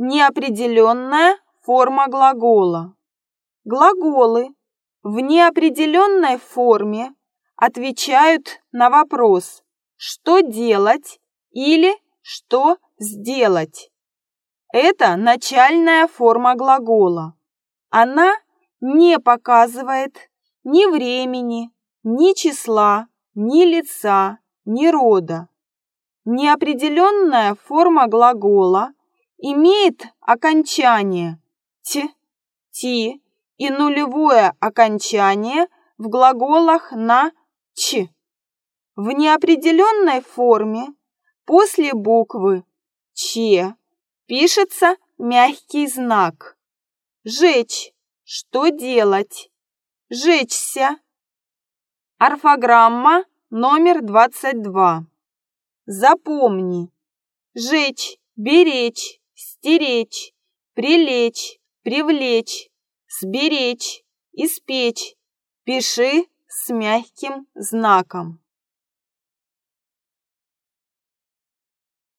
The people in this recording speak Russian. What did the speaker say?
Неопределенная форма глагола. Глаголы в неопределенной форме отвечают на вопрос «что делать» или «что сделать». Это начальная форма глагола. Она не показывает ни времени, ни числа, ни лица, ни рода. Неопределенная форма глагола имеет окончание «т», «ти» и нулевое окончание в глаголах на «ч». В неопределенной форме после буквы «ч» пишется мягкий знак. Жечь. Что делать? Жечься. Орфограмма номер 22. Запомни. Жечь, беречь, стеречь, прилечь, привлечь, сберечь, испечь. Пиши с мягким знаком.